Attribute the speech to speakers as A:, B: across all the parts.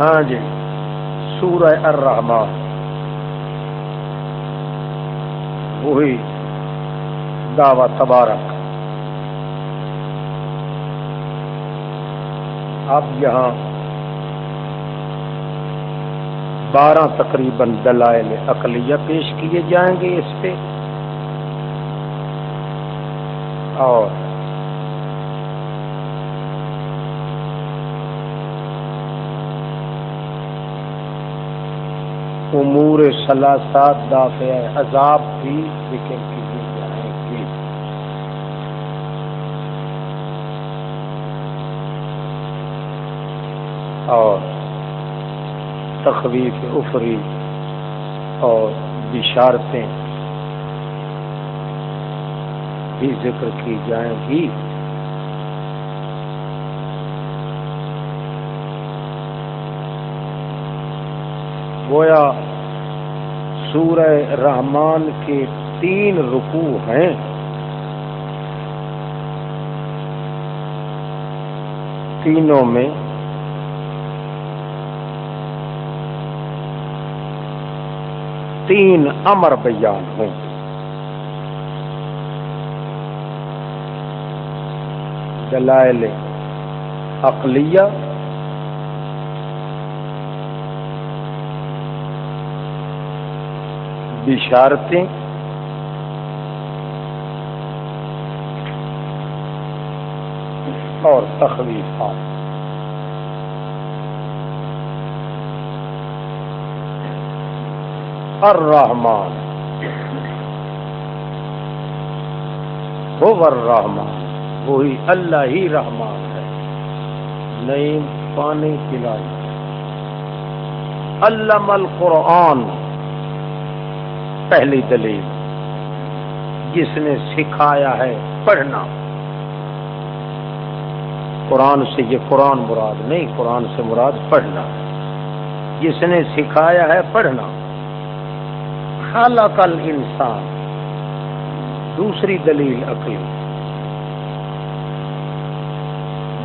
A: ہاں جی۔ سورہ الرحمن۔ وہی دعوی تبارک۔ اب یہاں بارہ تقریباً دلائل اقلیہ پیش کیے جائیں گے اس پہ۔ اور سلاسات دافع عذاب بھی ذکر کیے جائیں گے اور تخویف افری اور بشارتیں بھی ذکر کی جائیں گی۔ گویا سورہ رحمان کے تین رکو ہیں۔ تینوں میں تین امر بیان ہوں دلائل عقلیہ بشارتیں اور تخلیفات۔ الرحمن۔ وہ الرحمن۔ وہی اللہ ہی رحمان ہے۔ نئی پانی پلائی علم القرآن۔ پہلی دلیل جس نے سکھایا ہے پڑھنا۔ قرآن سے یہ قرآن مراد نہیں، قرآن سے مراد پڑھنا۔ جس نے سکھایا ہے پڑھنا۔ خالق انسان دوسری دلیل عقلی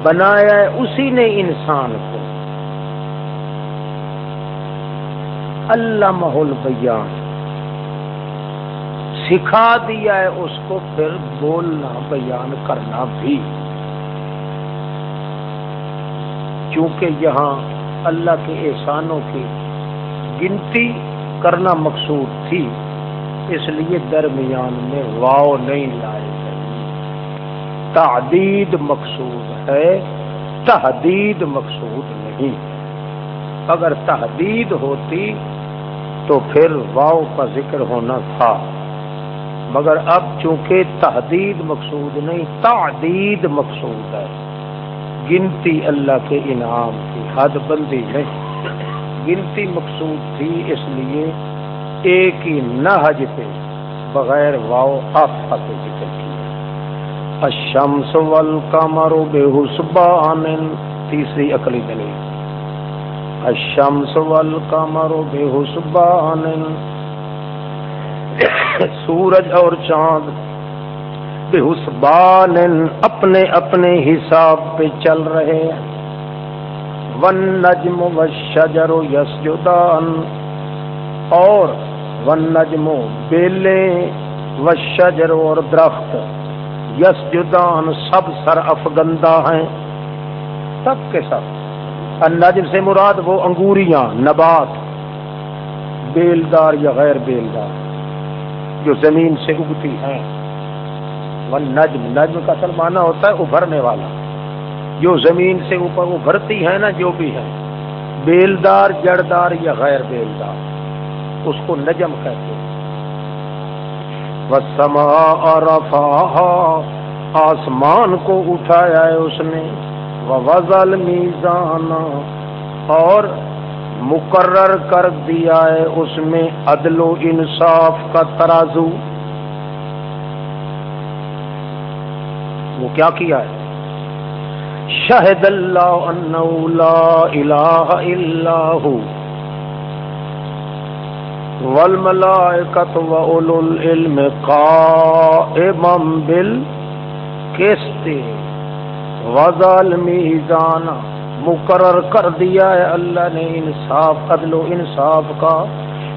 A: بنایا ہے اسی نے انسان کو۔ اللہ محل بیان سکھا دیا ہے، اس کو پھر بولنا، بیان کرنا بھی۔ چونکہ یہاں اللہ کے احسانوں کی گنتی کرنا مقصود تھی، اس لیے درمیان میں واؤ نہیں لائے گئی تعدید مقصود ہے، تحدید مقصود نہیں۔ اگر تحدید ہوتی تو پھر واؤ کا ذکر ہونا تھا۔ مگر اب چونکہ تحدید مقصود نہیں، تعدید مقصود ہے۔ گنتی اللہ کے انعام کی حد بندی نہیں۔ گنتی مقصود تھی اس لیے ایک ہی نہج پہ بغیر واؤ آفا کے ذکر کیا الشمس والقمر بحسبان، تیسری عقلی دلیل۔ الشمس والقمر بحسبان سورج اور چاند بے حسبان اپنے اپنے حساب پہ چل رہے ہیں۔ ون نجم و شجر یس اور ون نجم بیلے و شجر اور درخت یس سب سر افگندہ ہیں۔ سب کے سب۔ نجم سے مراد وہ انگوریاں، نبات۔ بیلدار یا غیر بیلدار۔ جو زمین سے اگتی ہیں وہ نجم نجم کا سلمانا ہوتا ہے ابھرنے والا۔ جو زمین سے اوپر ابھرتی ہے نا، جو بھی ہے، بیلدار، جڑدار یا غیر بیلدار، اس کو نجم کہتے ہیں۔ سما آسمان کو اٹھایا ہے اس نے۔ وہ وزل میزان اور مقرر کر دیا ہے، اس میں عدل و انصاف کا ترازو۔ وہ کیا کیا ہے؟ شہد اللہ انہو لا الہ الا ہو۔ والملائکت و اولو العلم قائمم بل کستے وزال مقرر کر دیا ہے۔ اللہ نے انصاف، عدل و انصاف کا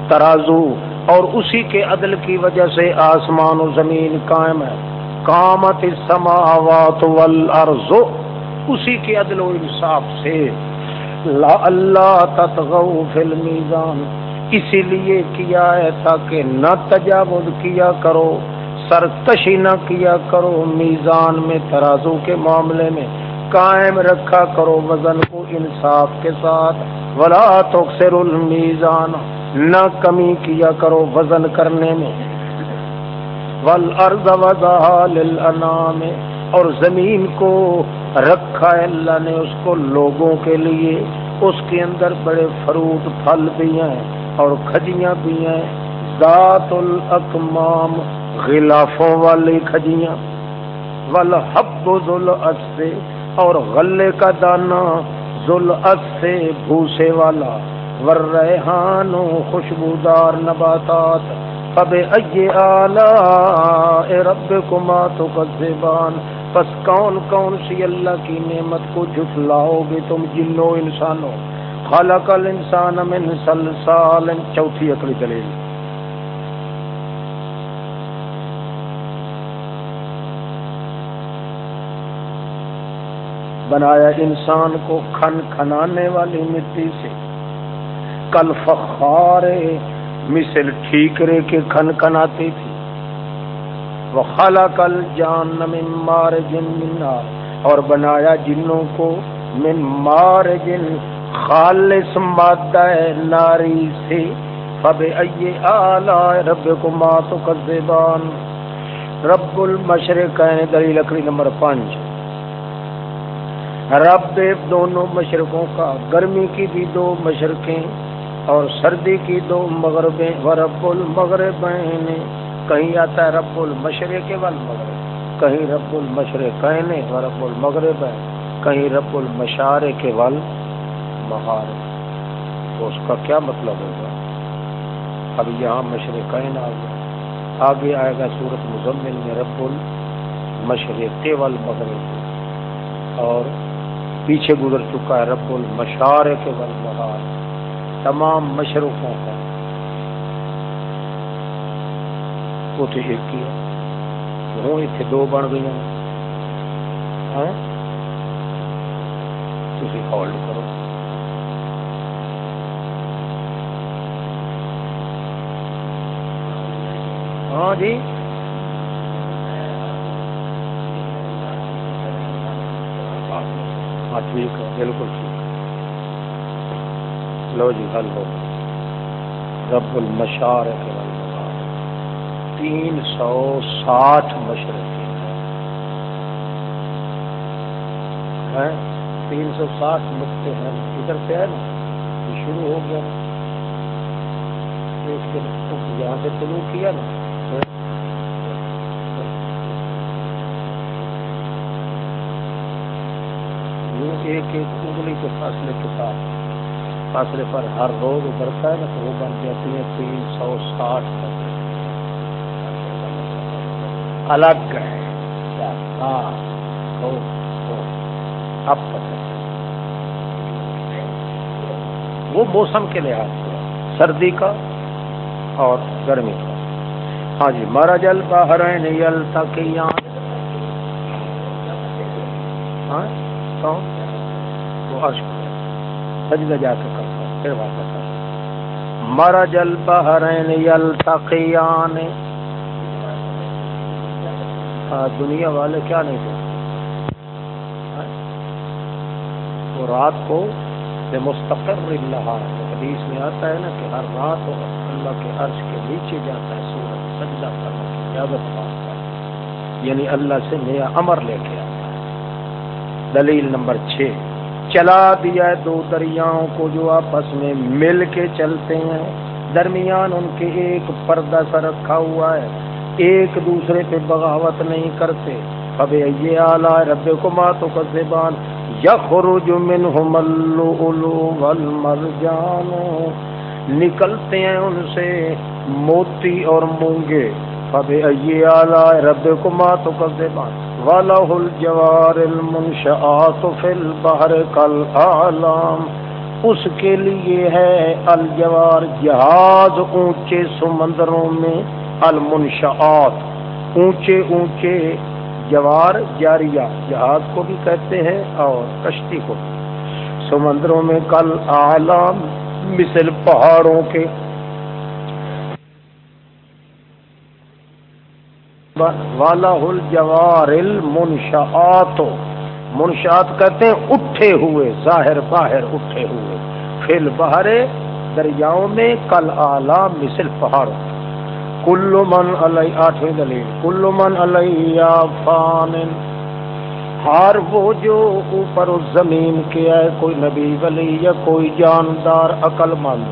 A: ترازو، اور اسی کے عدل کی وجہ سے آسمان و زمین قائم ہے۔ کامت السماوات والارض، اسی کے عدل و انصاف سے۔ لا اللہ تتغو فی المیزان، اسی لیے کیا ہے تاکہ نہ تجاوز کیا کرو، سرکشی نہ کیا کرو میزان میں، ترازو کے معاملے میں۔ قائم رکھا کرو وزن کو انصاف کے ساتھ۔ ولا تکسر المیزان، نہ کمی کیا کرو وزن کرنے میں۔ والارض وضعها للانام اور زمین کو رکھا ہے اللہ نے اس کو لوگوں کے لیے۔ اس کے اندر بڑے فروٹ، پھل بھی ہیں اور کھجیاں بھی ہیں۔ ذات الاکمام، غلافوں والی کھجیاں۔ والحب ذل سے اور غلے کا دانہ ذل سے بھوسے والا، ور ریحان خوشبودار نباتات فب ائی اعلی رب کما تو بس کون کون سی اللہ کی نعمت کو جھٹلاؤ گے تم جنو انسانوں؟ خلق الانسان من سلسال، چوتھی اکڑی دلیل۔ بنایا انسان کو کھن کھنانے والی مٹی سے۔ کل فخار مثل ٹھیکرے کے کھن کھناتی تھی۔ وہ خالا کل جان من مار جن منا اور بنایا جنوں کو من مار جن خالص مادہ ناری سے۔ فب ائی آلہ رب کو ماتو کذبان رب المشرق دلیل لکڑی نمبر پانچ۔ رب دونوں مشرقوں کا، گرمی کی بھی دو مشرقیں اور سردی کی دو مغربیں۔ و رب المغرب کہیں آتا ہے رب المشرق ول مغرب کہیں رب المشرق و رب المغرب کہیں رب المشار کے ول تو اس کا کیا مطلب ہوگا؟ اب یہاں مشرق آ گیا آگے آئے گا سورت مزمل میں رب المشرق ول مغرب اور پیچھے گزر چکا ہے رب المشار کے بہار تمام مشرقوں کا۔ وہ تو ایک کیا ہوں اتنے دو بن گئی ہاں؟ تھی ہولڈ کرو۔ ہاں جی؟ ہاں ٹھیک ہے بالکل ٹھیک۔ لو جی حل ہو۔ رب المشار تین سو ساٹھ مشرق ہیں۔ تین سو ساٹھ نقطے ہیں۔ ادھر سے ہے نا؟ یہ شروع ہو گیا۔ یہاں سے شروع کیا نا؟ ایک ایک انگلی کے فاصلے کے ساتھ فاصلے پر ہر روز ابھرتا ہے نا تو وہ بن جاتی ہے تین سو ساٹھ الگ ہے ہاں اب وہ موسم کے لحاظ سے، سردی کا اور گرمی کا۔ ہاں جی مارا جل باہر یل ہاں کون؟ عرش سجدہ جا کے کرتا ہوں، پھر واپس آتا مر جل بہرین یلتقیان۔ دنیا والے کیا نہیں دیکھتے وہ رات کو بے مستقر اللہ حدیث میں آتا ہے نا کہ ہر رات اللہ کے عرش کے نیچے جاتا ہے سورج سجدہ کرنے کی اجازت پاتا ہے۔ یعنی اللہ سے نیا امر لے کے آتا ہے۔ دلیل نمبر چھ۔ چلا دیا ہے دو دریاؤں کو جو آپس میں مل کے چلتے ہیں۔ درمیان ان کے ایک پردہ سا رکھا ہوا ہے، ایک دوسرے پہ بغاوت نہیں کرتے۔ اب یہ آلہ رب کو ماتو کا زبان، یخرج منہم والمرجان۔ نکلتے ہیں ان سے موتی اور مونگے۔ اب یہ آلہ رب کو ماتو کا زبان۔ وله الجوار المنشآت في البحر كالآلام. اس کے لیے ہے الجوار جہاز اونچے سمندروں میں المنشآت. اونچے اونچے جوار جاریہ. جہاز کو بھی کہتے ہیں اور کشتی کو سمندروں میں کل آلام مثل پہاڑوں کے والا الجوار المنشآت۔ منشات کہتے ہیں، اٹھے ہوئے، ظاہر باہر اٹھے ہوئے۔ فل باہر دریاؤں میں، کل آلہ مثل پہاڑوں کل من علیہ آٹھویں دلیل۔ کل من علیہ فان ہر وہ جو اوپر اس زمین کے ہے، کوئی نبی ولی یا کوئی جاندار، عقل مند۔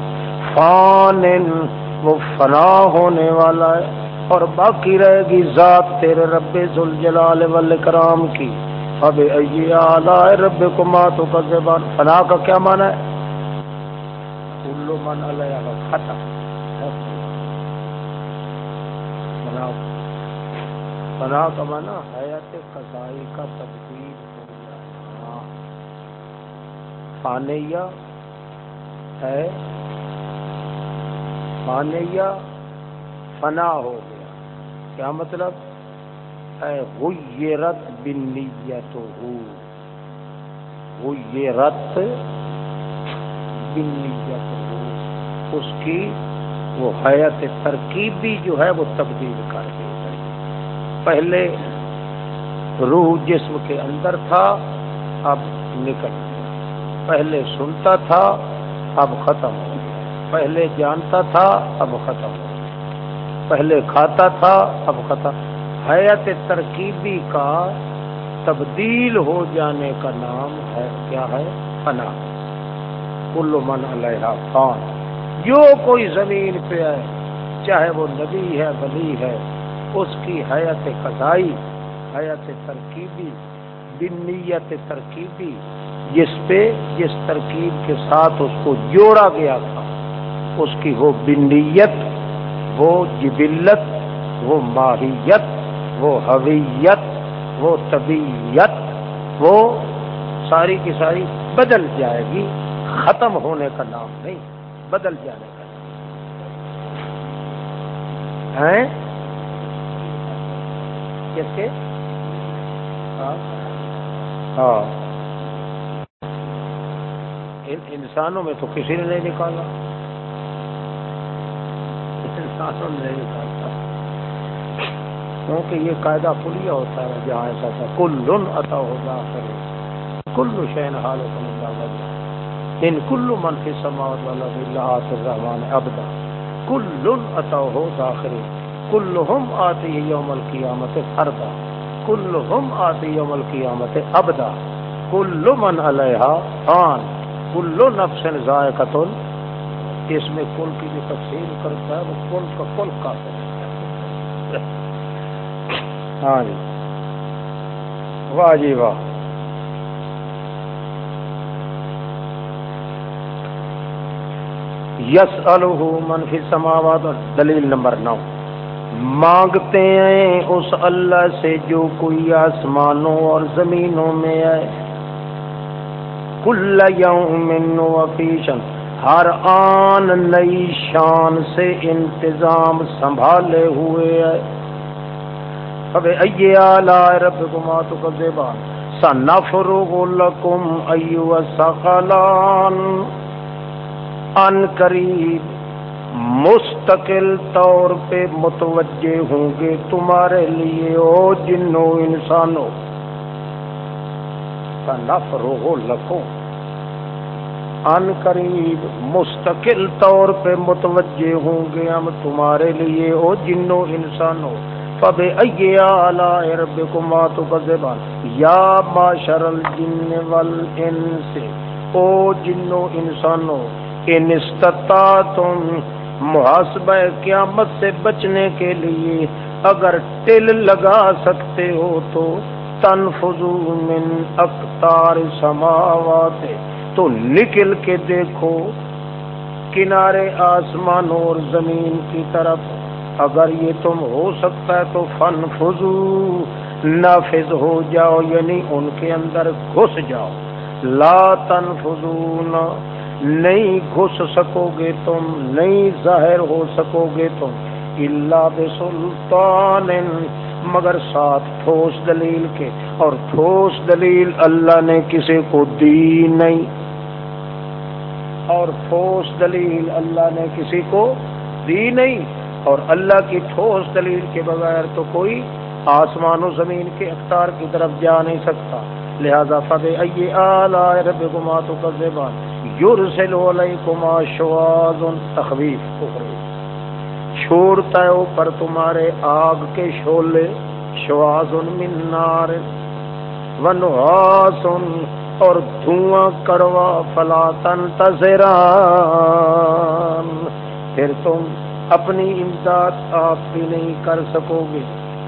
A: فان، وہ فنا ہونے والا ہے۔ اور باقی رہے گی ذات تیرے رب ذوالجلال والاکرام کی۔ اب آلائے رب کو ماتو کا زبان فنا کا کیا مانا ہے؟ کلو من علیہ ختم۔ فنا۔ کا مانا حیات قضائی کا تبدیل فانیہ ہے۔ فانیہ فنا ہو۔ گیا کیا مطلب؟ غیرت بنیت ہو غیرت بنیت ہو اس کی وہ حیات ترکیبی جو ہے وہ تبدیل کر دی پہلے روح جسم کے اندر تھا، اب نکل گیا۔ پہلے سنتا تھا، اب ختم ہو گیا۔ پہلے جانتا تھا، اب ختم ہو گیا۔ پہلے کھاتا تھا، اب ختم حیات ترکیبی کا تبدیل ہو جانے کا نام ہے، کیا ہے؟ فنا۔ کل من علیہ فان۔ جو کوئی زمین پہ ہے چاہے وہ نبی ہے، ولی ہے، اس کی حیات قضائی، حیات ترکیبی، بنیت ترکیبی، جس پہ، جس ترکیب کے ساتھ اس کو جوڑا گیا تھا، اس کی وہ بنیت وہ جبلت وہ ماہیت وہ حویت وہ طبیعت وہ ساری کی ساری بدل جائے گی ختم ہونے کا نام نہیں بدل جانے کا نام کیسے ہاں, ہاں۔ انسانوں میں تو کسی نے نہیں نکالا۔ نہیں نکالتا کیونکہ یہ قاعدہ کلیا ہوتا ہے، جہاں ایسا تھا کل عطا ہوگا کرے کل شین حال ان کل من کے سماعت اللہ الرحمان ابدا کل عطا ہو داخل کل ہم آتی یوم القیامت فردا۔ کل ہم آتی یوم القیامت ابدا کل من علیہ خان کل نفس ذائقہ اس میں کل کی جو تفصیل کرتا ہے وہ کل کا کل کا ہاں جی۔ واہ جی واہ۔ یس منفی سماوات دلیل نمبر نو۔ مانگتے ہیں اس اللہ سے جو کوئی آسمانوں اور زمینوں میں ہے کل یوم وفیشن ہر آن نئی شان سے انتظام سنبھالے ہوئے ہے۔ اب اے آلہ رب گما تو زیبان سنفرغ لکم ایو سقلان ان قریب مستقل طور پہ متوجہ ہوں گے تمہارے لیے، او جنو انسانوں۔ سنفرغ لکم ان قریب مستقل طور پہ متوجہ ہوں گے ہم تمہارے لیے، او جنو انسانوں پب اے رب کو یا معاشر الجن والانس، او جنو انسانوں ان استطاع تم محاسبہ قیامت سے بچنے کے لیے اگر ٹل لگا سکتے ہو تو تنفذو من اقتار سماوات۔ تو نکل کے دیکھو کنارے آسمان اور زمین کی طرف۔ اگر یہ تم ہو سکتا ہے تو فن فضو، نافذ ہو جاؤ یعنی ان کے اندر گھس جاؤ۔ لا تنفذون، نہیں گھس سکو گے تم، نہیں ظاہر ہو سکو گے تم۔ اللہ بسلطان، مگر ساتھ ٹھوس دلیل کے۔ اور ٹھوس دلیل اللہ نے کسی کو دی نہیں۔ اور ٹھوس دلیل اللہ نے کسی کو دی نہیں اور اللہ کی ٹھوس دلیل کے بغیر تو کوئی آسمان و زمین کے اختار کی طرف جا نہیں سکتا۔ لہذا فب اے رب گما تو زبان یور سے لو کما شواز تخویف۔ چھوڑتا ہے اوپر تمہارے آگ کے شولے شواز منار ونواس اور دھواں کڑوا فلا تن پھر تم اپنی امداد آپ بھی نہیں کر سکو گے۔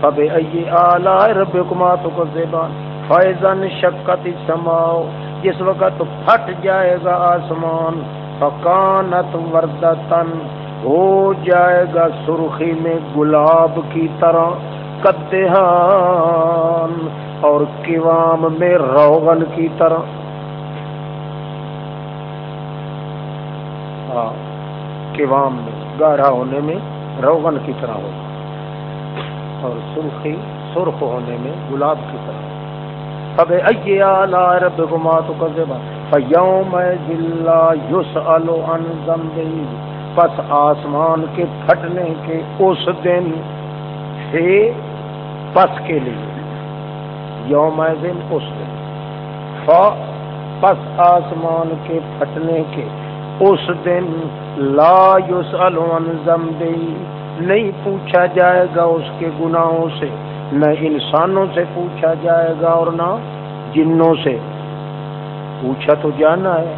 A: فب ائی آلہ رب کماتوں کو زیبان فیضن شکت سماؤ۔ جس وقت پھٹ جائے گا آسمان، فکانت وردتن ہو جائے گا سرخی میں گلاب کی طرح۔ کدہان اور کیوام میں روغن کی طرح۔ ہاں کیوام میں گاڑھا ہونے میں روغن کی طرح ہوگا۔ اور سرخی، سرخ ہونے میں گلاب کی طرح۔ اب اے رب گما تو فیوم ذلہ یوس ان پس آسمان کے پھٹنے کے اس دن سے پس کے لیے۔ یوم دن اس دن۔ ف پس آسمان کے پھٹنے کے اس دن لا یسأل عن ذنبی نہیں پوچھا جائے گا اس کے گناہوں سے، نہ انسانوں سے پوچھا جائے گا اور نہ جنوں سے۔ پوچھا تو جانا ہے۔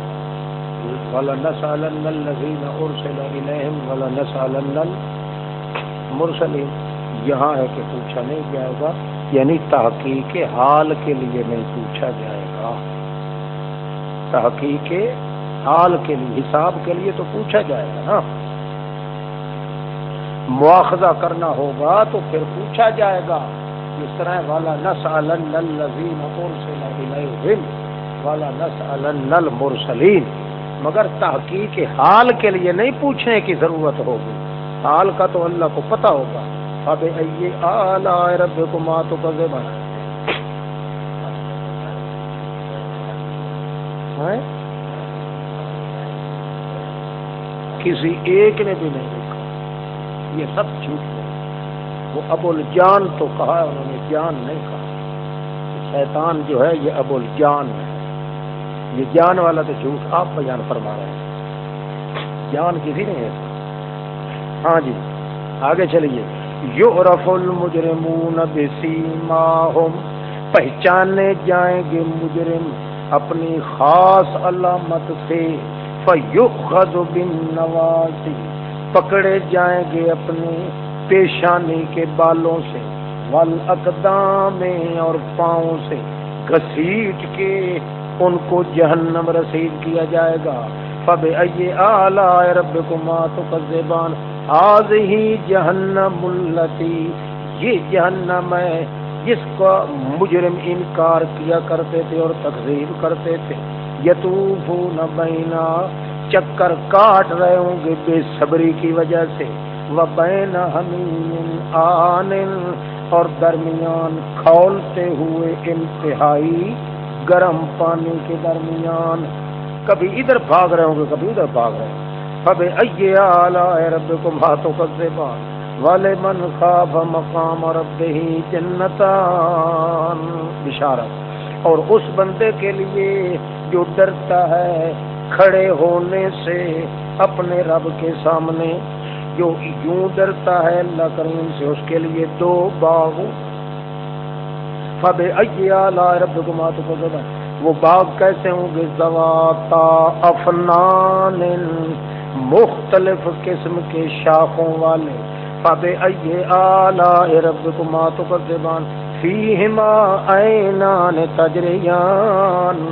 A: ولا نسالن الذين ارسل اليهم ولا نسالن المرسلين۔ یہاں ہے کہ پوچھا نہیں جائے گا۔ یعنی تحقیق حال کے لیے نہیں پوچھا جائے گا۔ تحقیق حال کے لیے، حساب کے لیے تو پوچھا جائے گا نا۔ مواخذہ کرنا ہوگا تو پھر پوچھا جائے گا۔ اس طرح والا نس الزین والا نس المرسلین۔ مگر تحقیق حال کے لیے نہیں پوچھنے کی ضرورت ہوگی۔ حال کا تو اللہ کو پتا ہوگا۔ اب اے رب ہاں؟ کسی ایک نے بھی نہیں دیکھا۔ یہ سب جھوٹ ہے۔ وہ ابو الجان تو کہا انہوں نے جان نہیں کہا۔ شیطان جو ہے، یہ ابو الجان ہے۔ یہ جان والا تو جھوٹ آپ بیان فرما رہے ہیں۔ جان کسی نے ہے۔ ہاں جی آگے چلیے۔ یو المجرمون بسیماہم۔ پہچانے جائیں گے مجرم اپنی خاص علامت سے۔ فیوخذ بالنواسی پکڑے جائیں گے اپنی پیشانی کے بالوں سے۔ والاقدام اور پاؤں سے۔ گھسیٹ کے ان کو جہنم رسید کیا جائے گا۔ فب اے آلہ رب کو ماتو آج ہی جہنم التی یہ جہنم ہے جس کا مجرم انکار کیا کرتے تھے اور تقریب کرتے تھے۔ یتوفو بینا، چکر کاٹ رہے ہوں گے بے صبری کی وجہ سے۔ وہ بین آن، اور درمیان کھولتے ہوئے انتہائی گرم پانی کے درمیان۔ کبھی ادھر بھاگ رہے ہوں گے، کبھی ادھر بھاگ رہے ہوں اب رب کو والے من خواب مقام اور ہی جنتان. بشارت. اور اس بندے کے لیے جو ڈرتا ہے، کھڑے ہونے سے اپنے رب کے سامنے، جو یوں ڈرتا ہے اللہ کریم سے، اس کے لیے دو باغ. فب ایا رب گمات کو وہ باغ کیسے ہوں گے؟ زواتا افنان. مختلف قسم کے شاخوں والے۔ فب اے آلہ رب گمات کو زبان فیہما اینان تجریان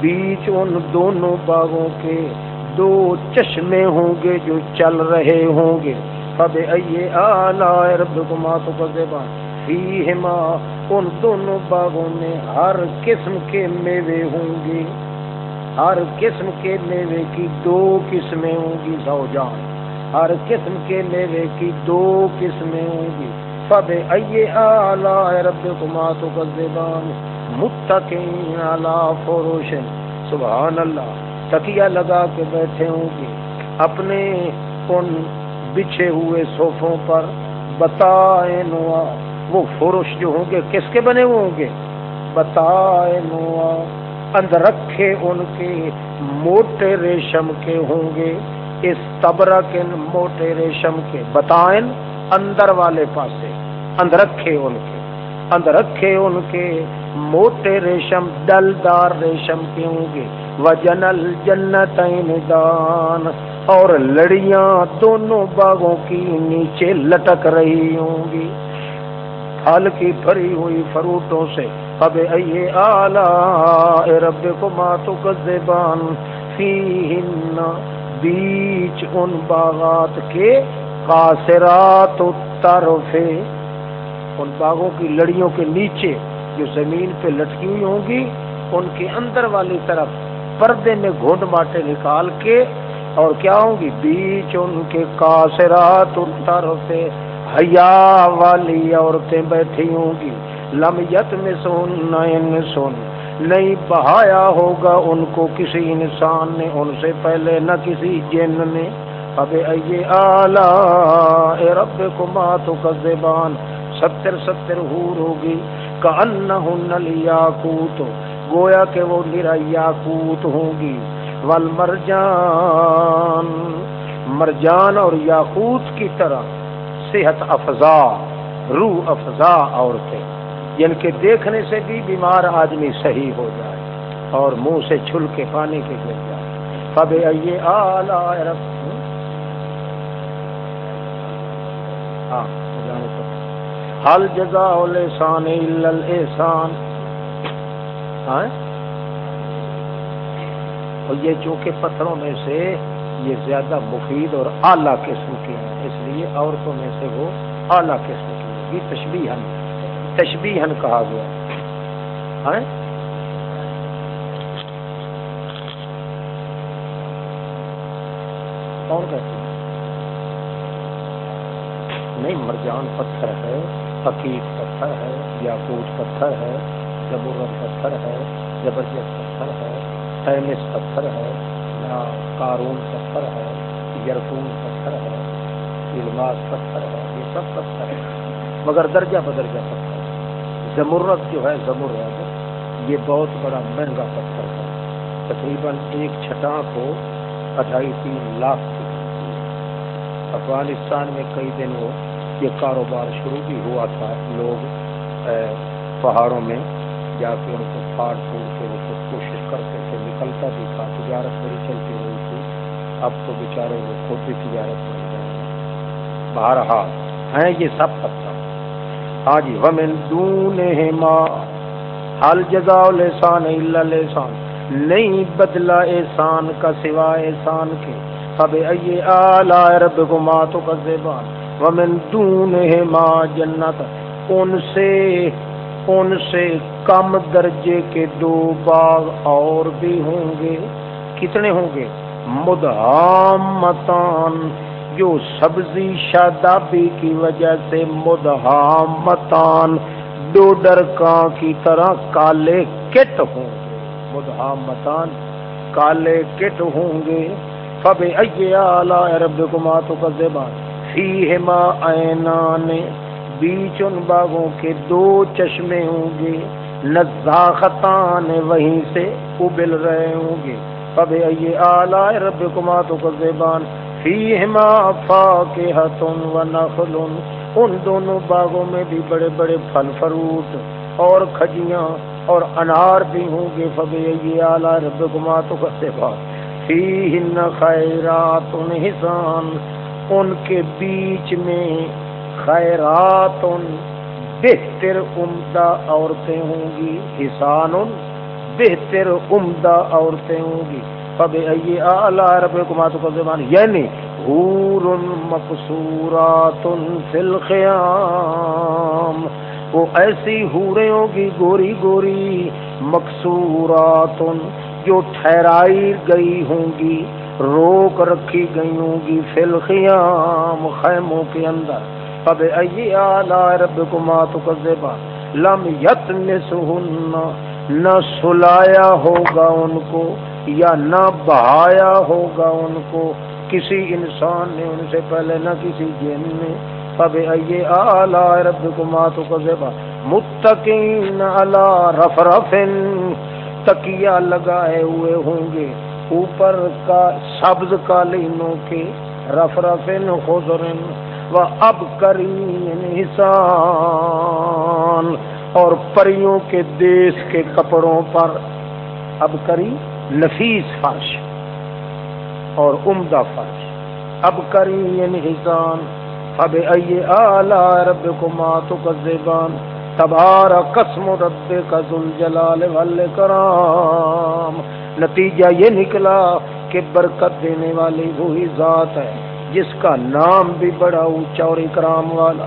A: بیچ ان دونوں باغوں کے دو چشمے ہوں گے جو چل رہے ہوں گے۔ اب اے آلہ رب کو ماتو کا زبان فیہما ان دونوں باغوں میں ہر قسم کے میوے ہوں گے۔ ہر قسم کے میوے کی دو قسمیں ہوں گی سو جان ہر قسم کے میوے کی دو قسمیں ہوں گی۔ فب اے آلہ رب کماتو کا زبان متقین علی فروشن سبحان اللہ تکیہ لگا کے بیٹھے ہوں گے۔ اپنے ان بچھے ہوئے صوفوں پر بتائے نوا وہ فروش جو ہوں گے، کس کے بنے ہوئے ہوں گے؟ بتائے نوا اندر رکھے ان کے موٹے ریشم کے ہوں گے۔ اس تبرہ کے موٹے ریشم کے بتائیں اندر والے پاسے۔ اندر رکھے ان کے۔ اندر رکھے ان کے موٹے ریشم ڈلدار ریشم کے ہوں گے۔ وجنل جنت دان۔ اور لڑیاں دونوں باغوں کی نیچے لٹک رہی ہوں گی۔ پھل کی بھری ہوئی فروٹوں سے اب اے آلہ رب کو ماتو بیچ ان باغات کے قاصرات طرفے ان باغوں کی لڑیوں کے نیچے جو زمین پہ لٹکی ہوئی ہوں گی، ان کے اندر والی طرف پردے میں گھونڈ ماٹے نکال کے، اور کیا ہوں گی؟ بیچ ان کے کاسرات طرفے حیا والی عورتیں بیٹھی ہوں گی۔ لمیت میں سن نئے سن نہیں بہایا ہوگا ان کو کسی انسان نے، ان سے پہلے نہ کسی جن نے۔ اب اے اعلی رب کو ماتو کا زبان ستر ستر ہور ہوگی۔ کا ان یاقوت گویا کہ وہ نرا یاقوت ہوں گی ول مرجان مرجان اور یاقوت کی طرح، صحت افزا، روح افزا، عورتیں۔ یعنی جن کے دیکھنے سے بھی بیمار آدمی صحیح ہو جائے اور منہ سے چھل کے پانی کے گر جائے۔ کب آئیے رب۔ ہاں حل جگہ لسان احسان اور یہ چونکہ پتھروں میں سے یہ زیادہ مفید اور اعلیٰ قسم کے ہیں، اس لیے عورتوں میں سے وہ اعلیٰ قسم کی ہوگی تشبیہن تشبیہن کہا گیا۔ ہاں؟ کون کہتے ہیں؟ نہیں، مرجان پتھر ہے حقیق پتھر ہے، یاقوت پتھر ہے زبرت پتھر ہے، زبردست پتھر ہے ٹینس پتھر ہے، یا کارون پتھر ہے یرفون پتھر ہے علماس پتھر ہے، یہ سب پتھر ہے مگر درجہ بدرجہ پتھر زمرت جو ہے زمرت یہ بہت بڑا مہنگا پتھر ہے تقریباً ایک چھٹا کو اٹھائی، تین لاکھ کی۔ افغانستان میں کئی دن وہ یہ کاروبار شروع بھی ہوا تھا۔ لوگ پہاڑوں میں جا کے ان کو پھاڑ پھوڑ کے وہ کوشش کرتے تھے، نکلتا بھی تھا، تجارت بڑی چلتی ہوئی تھی۔ اب تو بیچارے وہ خود بھی تجارت بن گئے بہرحال، ہیں یہ سب پتہ ہاں جی ومن دون ماں حل جگا لسان لسان نہیں بدلا احسان کا سوا احسان کے۔ اب اے آلہ رب گما تو ومن دون ما جنت۔ ان سے ان سے کم درجے کے دو باغ اور بھی ہوں گے۔ کتنے ہوں گے؟ مدہامتان۔ جو سبزی شادابی کی وجہ سے مدہامتان دو ڈرکاں کی طرح کالے کٹ ہوں گے۔ مدہامتان کالے کٹ ہوں گے۔ فب اے رب کما تو کا زیبان فیہما اینان بیچ ان باغوں کے دو چشمے ہوں گے۔ نزاختان وہیں سے ابل رہے ہوں گے۔ اب اے رب کما تو زیبان فیہما فاکہتن و نخلن، ان دونوں باغوں میں بھی بڑے بڑے پھل فروٹ اور کھجیاں اور انار بھی ہوں گے۔ فب آلہ رب کما تو فیہن خیرات حسان، ان کے بیچ میں خیرات بہتر عمدہ عورتیں ہوں گی۔ حسان بہتر عمدہ عورتیں ہوں گی۔ اب اے اعلیٰ رب کمات یعنی حور مقصورات فی الخیام. وہ ایسی ہورے ہوگی، گوری گوری مقصورات جو ٹھہرائی گئی ہوں گی، روک رکھی گئی ہوں گی فلخیام خیموں کے اندر. اب ائی آلہ رب کو مات لم یت نہ سلایا ہوگا ان کو یا نہ بہایا ہوگا ان کو، کسی انسان نے ان سے پہلے نہ کسی جن نے۔ اب ائی آلہ رب کو مات کا متقین اللہ رف رفن تکیا لگائے ہوئے ہوں گے۔ اوپر کا سبز قالینوں کے رف رفن خزرن و اب کرین حسان اور پریوں کے دیش کے کپڑوں پر اب کری نفیس فرش اور عمدہ فرش اب کرین اب ائی آلہ رب کو ماتو کا زیبان تبارا قسم رب کا ذل جلال والے کرام نتیجہ یہ نکلا کہ برکت دینے والی وہی ذات ہے، جس کا نام بھی بڑا اونچا اور اکرام والا۔